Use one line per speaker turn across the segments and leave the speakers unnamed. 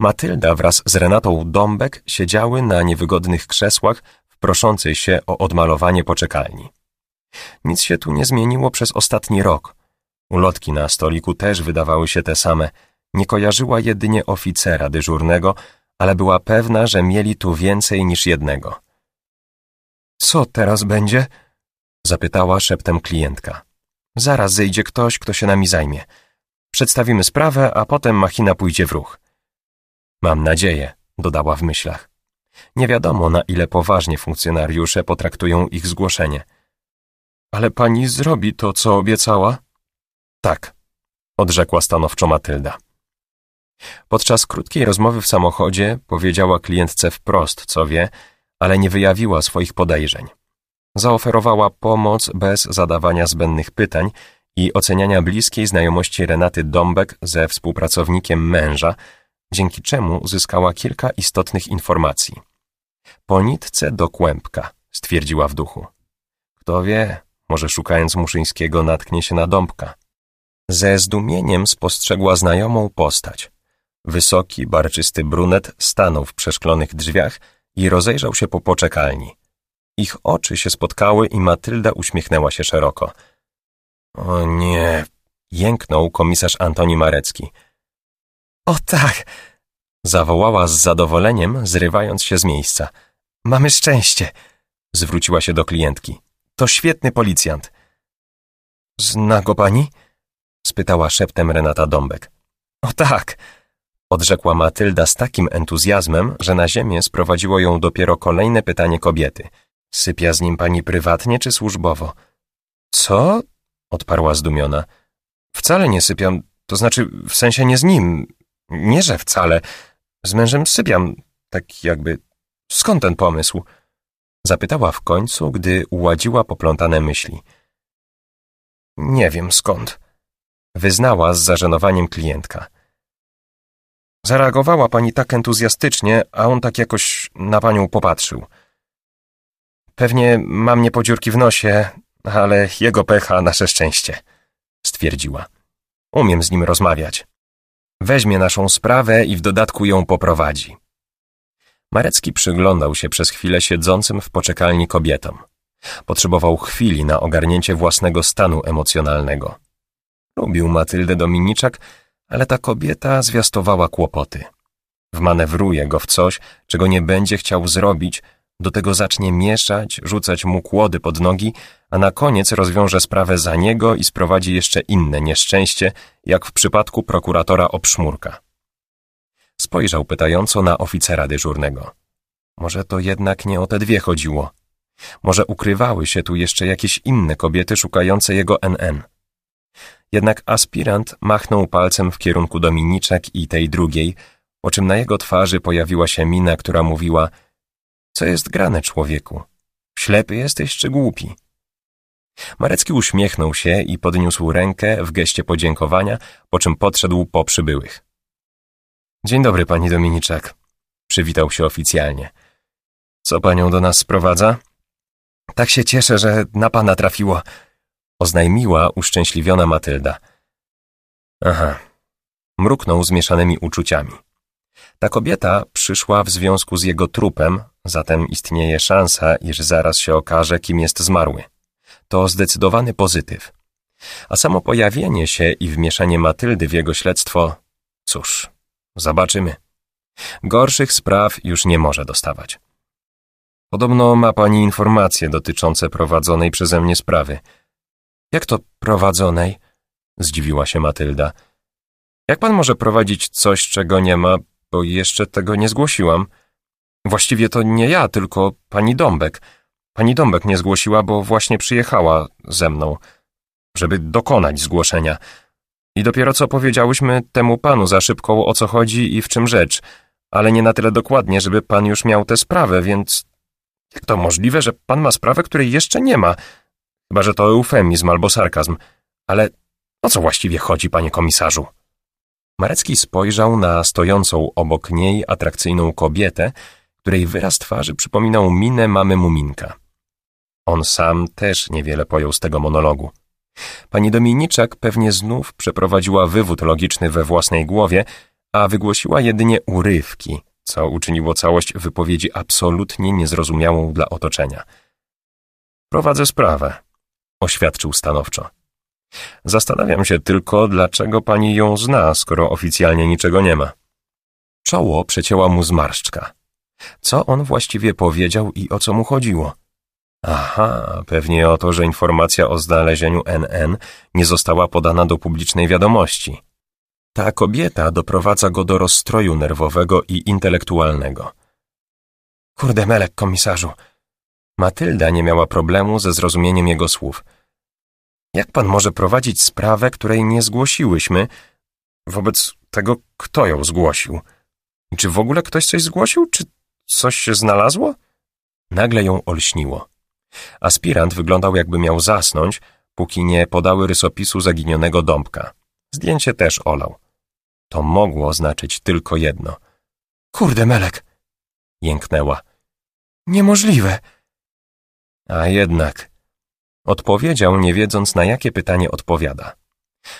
Matylda wraz z Renatą Dąbek siedziały na niewygodnych krzesłach w proszącej się o odmalowanie poczekalni. Nic się tu nie zmieniło przez ostatni rok. Ulotki na stoliku też wydawały się te same. Nie kojarzyła jedynie oficera dyżurnego, ale była pewna, że mieli tu więcej niż jednego. Co teraz będzie? Zapytała szeptem klientka. Zaraz zejdzie ktoś, kto się nami zajmie. Przedstawimy sprawę, a potem machina pójdzie w ruch. Mam nadzieję, dodała w myślach. Nie wiadomo, na ile poważnie funkcjonariusze potraktują ich zgłoszenie. Ale pani zrobi to, co obiecała? Tak, odrzekła stanowczo Matylda. Podczas krótkiej rozmowy w samochodzie powiedziała klientce wprost, co wie, ale nie wyjawiła swoich podejrzeń. Zaoferowała pomoc bez zadawania zbędnych pytań i oceniania bliskiej znajomości Renaty Dąbek ze współpracownikiem męża, dzięki czemu uzyskała kilka istotnych informacji. Po nitce do kłębka, stwierdziła w duchu. Kto wie, może szukając Muszyńskiego natknie się na Dąbka. Ze zdumieniem spostrzegła znajomą postać. Wysoki, barczysty brunet stanął w przeszklonych drzwiach i rozejrzał się po poczekalni. Ich oczy się spotkały i Matylda uśmiechnęła się szeroko. O nie, jęknął komisarz Antoni Marecki. O tak, zawołała z zadowoleniem, zrywając się z miejsca. Mamy szczęście, zwróciła się do klientki. To świetny policjant. Zna go pani? spytała szeptem Renata Dąbek. O tak, odrzekła Matylda z takim entuzjazmem, że na ziemię sprowadziło ją dopiero kolejne pytanie kobiety. Sypia z nim pani prywatnie czy służbowo? Co? odparła zdumiona. Wcale nie sypiam, to znaczy w sensie nie z nim. Nie, że wcale. Z mężem sypiam, tak jakby. Skąd ten pomysł? Zapytała w końcu, gdy uładziła poplątane myśli. Nie wiem skąd. Wyznała z zażenowaniem klientka. Zareagowała pani tak entuzjastycznie, a on tak jakoś na panią popatrzył. Pewnie mam niepodziurki w nosie, ale jego pecha nasze szczęście, stwierdziła. Umiem z nim rozmawiać. Weźmie naszą sprawę i w dodatku ją poprowadzi. Marecki przyglądał się przez chwilę siedzącym w poczekalni kobietom. Potrzebował chwili na ogarnięcie własnego stanu emocjonalnego. Lubił Matyldę Dominiczak, ale ta kobieta zwiastowała kłopoty. Wmanewruje go w coś, czego nie będzie chciał zrobić, do tego zacznie mieszać, rzucać mu kłody pod nogi, a na koniec rozwiąże sprawę za niego i sprowadzi jeszcze inne nieszczęście, jak w przypadku prokuratora Obszmurka. Spojrzał pytająco na oficera dyżurnego. Może to jednak nie o te dwie chodziło. Może ukrywały się tu jeszcze jakieś inne kobiety szukające jego NN. Jednak aspirant machnął palcem w kierunku Dominiczek i tej drugiej, po czym na jego twarzy pojawiła się mina, która mówiła Co jest grane, człowieku? Ślepy jesteś czy głupi? Marecki uśmiechnął się i podniósł rękę w geście podziękowania, po czym podszedł po przybyłych. Dzień dobry, pani Dominiczak. Przywitał się oficjalnie. Co panią do nas sprowadza? Tak się cieszę, że na pana trafiło, oznajmiła uszczęśliwiona Matylda. Aha. Mruknął zmieszanymi uczuciami. Ta kobieta przyszła w związku z jego trupem, zatem istnieje szansa, iż zaraz się okaże, kim jest zmarły. To zdecydowany pozytyw. A samo pojawienie się i wmieszanie Matyldy w jego śledztwo, cóż, zobaczymy. Gorszych spraw już nie może dostawać. Podobno ma pani informacje dotyczące prowadzonej przeze mnie sprawy. Jak to prowadzonej? Zdziwiła się Matylda. Jak pan może prowadzić coś, czego nie ma, bo jeszcze tego nie zgłosiłam? Właściwie to nie ja, tylko pani Dąbek. Pani Dąbek nie zgłosiła, bo właśnie przyjechała ze mną, żeby dokonać zgłoszenia. I dopiero co powiedziałyśmy temu panu za szybko o co chodzi i w czym rzecz, ale nie na tyle dokładnie, żeby pan już miał tę sprawę, więc jak to możliwe, że pan ma sprawę, której jeszcze nie ma? Chyba, że to eufemizm albo sarkazm. Ale o co właściwie chodzi, panie komisarzu? Marecki spojrzał na stojącą obok niej atrakcyjną kobietę, której wyraz twarzy przypominał minę mamy Muminka. On sam też niewiele pojął z tego monologu. Pani Dominiczak pewnie znów przeprowadziła wywód logiczny we własnej głowie, a wygłosiła jedynie urywki, co uczyniło całość wypowiedzi absolutnie niezrozumiałą dla otoczenia. Prowadzę sprawę, oświadczył stanowczo. Zastanawiam się tylko, dlaczego pani ją zna, skoro oficjalnie niczego nie ma. Czoło przecięła mu zmarszczka. Co on właściwie powiedział i o co mu chodziło? Aha, pewnie o to, że informacja o znalezieniu NN nie została podana do publicznej wiadomości. Ta kobieta doprowadza go do rozstroju nerwowego i intelektualnego. Kurde melek, komisarzu. Matylda nie miała problemu ze zrozumieniem jego słów. Jak pan może prowadzić sprawę, której nie zgłosiłyśmy, wobec tego, kto ją zgłosił? Czy w ogóle ktoś coś zgłosił? Czy coś się znalazło? Nagle ją olśniło. Aspirant wyglądał jakby miał zasnąć, póki nie podały rysopisu zaginionego dąbka. Zdjęcie też olał. To mogło znaczyć tylko jedno. Kurde, Melek! Jęknęła. Niemożliwe! A jednak... Odpowiedział, nie wiedząc na jakie pytanie odpowiada.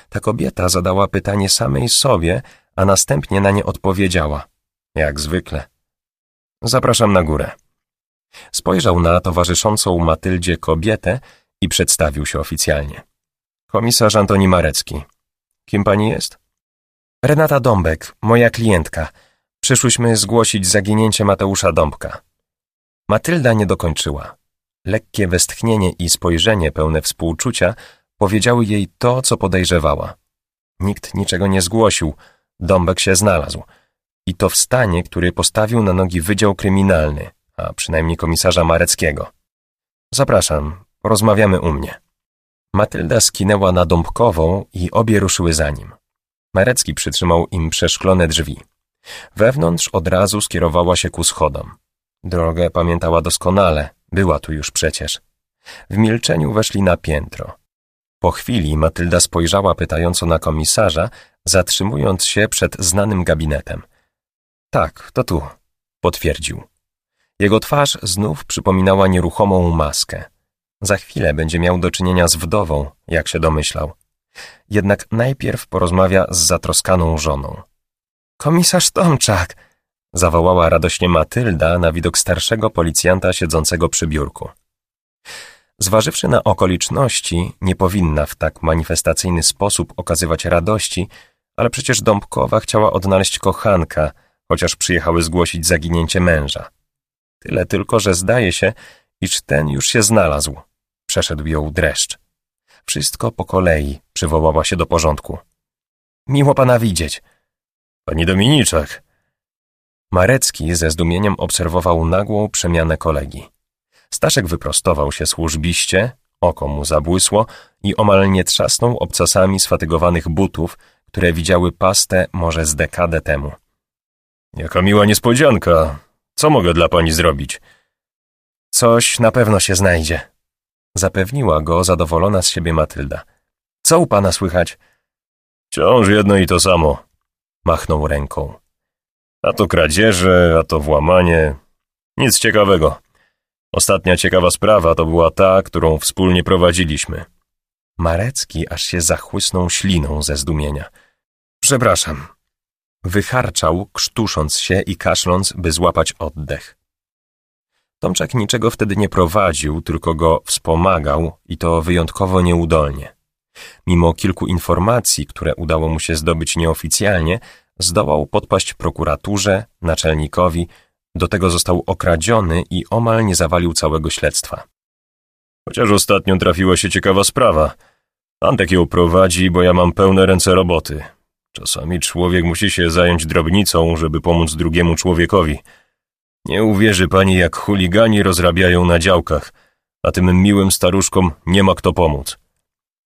Ta kobieta zadała pytanie samej sobie, a następnie na nie odpowiedziała. Jak zwykle. Zapraszam na górę. Spojrzał na towarzyszącą Matyldzie kobietę i przedstawił się oficjalnie. Komisarz Antoni Marecki. Kim pani jest? Renata Dąbek, moja klientka. Przyszłyśmy zgłosić zaginięcie Mateusza Dąbka. Matylda nie dokończyła. Lekkie westchnienie i spojrzenie pełne współczucia powiedziały jej to, co podejrzewała. Nikt niczego nie zgłosił, Dąbek się znalazł. I to w stanie, który postawił na nogi Wydział Kryminalny, a przynajmniej komisarza Mareckiego. Zapraszam, rozmawiamy u mnie. Matylda skinęła na Dąbkową i obie ruszyły za nim. Marecki przytrzymał im przeszklone drzwi. Wewnątrz od razu skierowała się ku schodom. Drogę pamiętała doskonale, była tu już przecież. W milczeniu weszli na piętro. Po chwili Matylda spojrzała pytająco na komisarza, zatrzymując się przed znanym gabinetem. Tak, to tu, potwierdził. Jego twarz znów przypominała nieruchomą maskę. Za chwilę będzie miał do czynienia z wdową, jak się domyślał. Jednak najpierw porozmawia z zatroskaną żoną. Komisarz Tomczak! Zawołała radośnie Matylda na widok starszego policjanta siedzącego przy biurku. Zważywszy na okoliczności, nie powinna w tak manifestacyjny sposób okazywać radości, ale przecież Dąbkowa chciała odnaleźć kochanka, chociaż przyjechały zgłosić zaginięcie męża. Tyle tylko, że zdaje się, iż ten już się znalazł. Przeszedł ją dreszcz. Wszystko po kolei przywołała się do porządku. Miło pana widzieć. Pani Dominiczak. Marecki ze zdumieniem obserwował nagłą przemianę kolegi. Staszek wyprostował się służbiście, oko mu zabłysło i omal nie trzasnął obcasami sfatygowanych butów, które widziały pastę może z dekadę temu. Jaka miła niespodzianka. Co mogę dla pani zrobić? Coś na pewno się znajdzie. Zapewniła go zadowolona z siebie Matylda. Co u pana słychać? Wciąż jedno i to samo. Machnął ręką. A to kradzieże, a to włamanie. Nic ciekawego. Ostatnia ciekawa sprawa to była ta, którą wspólnie prowadziliśmy. Marecki aż się zachłysnął śliną ze zdumienia. Przepraszam. Wycharczał, krztusząc się i kaszląc, by złapać oddech. Tomczak niczego wtedy nie prowadził, tylko go wspomagał i to wyjątkowo nieudolnie. Mimo kilku informacji, które udało mu się zdobyć nieoficjalnie, zdołał podpaść prokuraturze, naczelnikowi, do tego został okradziony i omal nie zawalił całego śledztwa. Chociaż ostatnio trafiła się ciekawa sprawa. Antek ją prowadzi, bo ja mam pełne ręce roboty. Czasami człowiek musi się zająć drobnicą, żeby pomóc drugiemu człowiekowi – nie uwierzy pani, jak chuligani rozrabiają na działkach, a tym miłym staruszkom nie ma kto pomóc.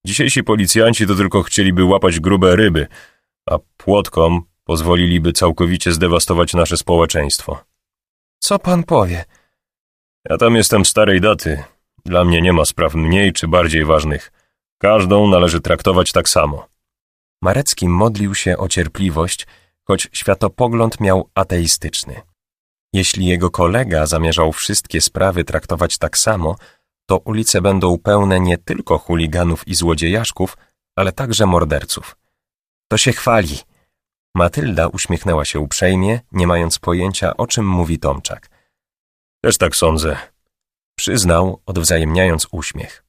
Dzisiejsi policjanci to tylko chcieliby łapać grube ryby, a płotkom pozwoliliby całkowicie zdewastować nasze społeczeństwo. Co pan powie? Ja tam jestem starej daty. Dla mnie nie ma spraw mniej czy bardziej ważnych. Każdą należy traktować tak samo. Marecki modlił się o cierpliwość, choć światopogląd miał ateistyczny. Jeśli jego kolega zamierzał wszystkie sprawy traktować tak samo, to ulice będą pełne nie tylko chuliganów i złodziejaszków, ale także morderców. To się chwali. Matylda uśmiechnęła się uprzejmie, nie mając pojęcia, o czym mówi Tomczak. Też tak sądzę. Przyznał, odwzajemniając uśmiech.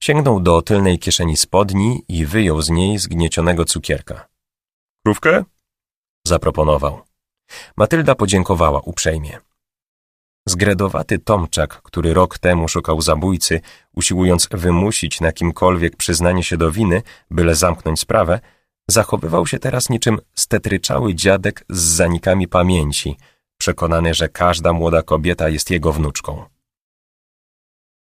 Sięgnął do tylnej kieszeni spodni i wyjął z niej zgniecionego cukierka. Krówkę? Zaproponował. Matylda podziękowała uprzejmie. Zgredowaty Tomczak, który rok temu szukał zabójcy, usiłując wymusić na kimkolwiek przyznanie się do winy, byle zamknąć sprawę, zachowywał się teraz niczym stetryczały dziadek z zanikami pamięci, przekonany, że każda młoda kobieta jest jego wnuczką.